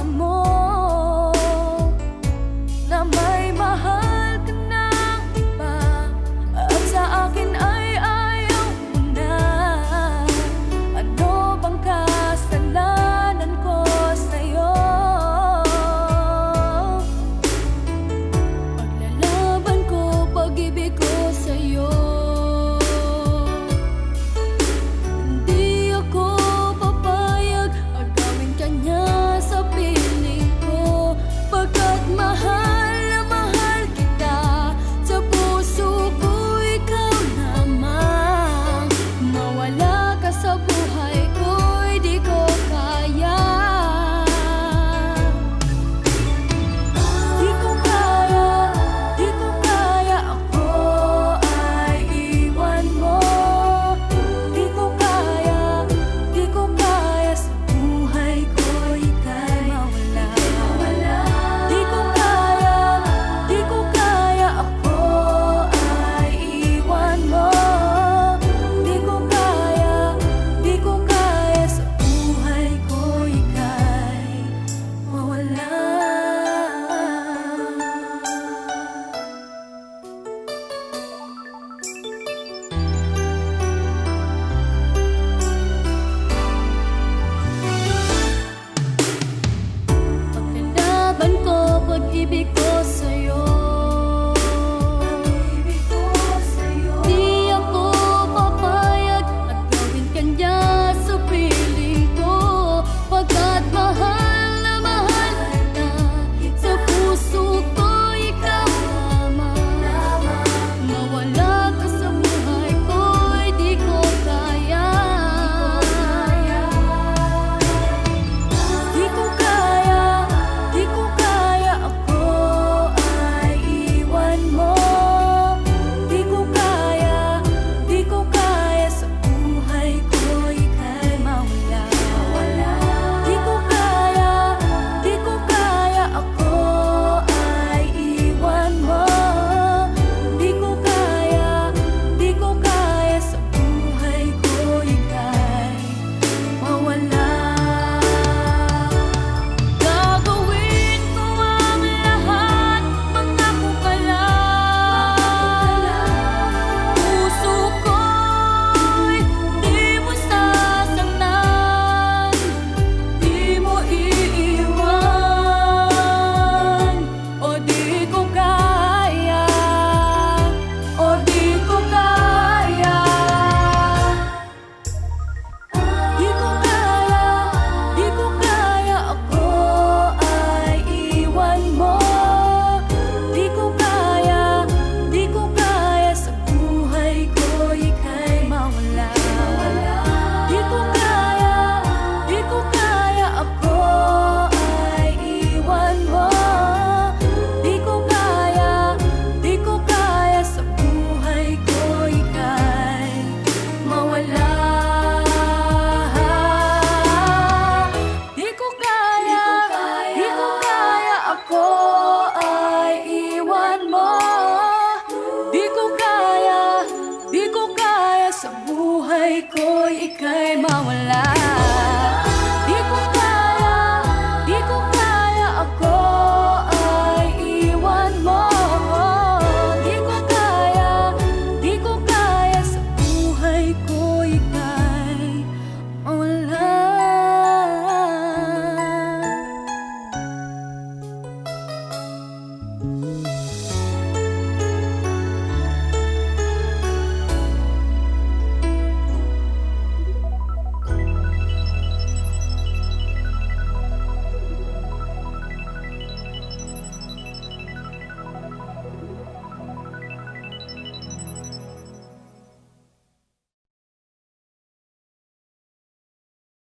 amor. ako ay iwan mo. Di ko kaya, di ko kaya sa ko ika'y mawala.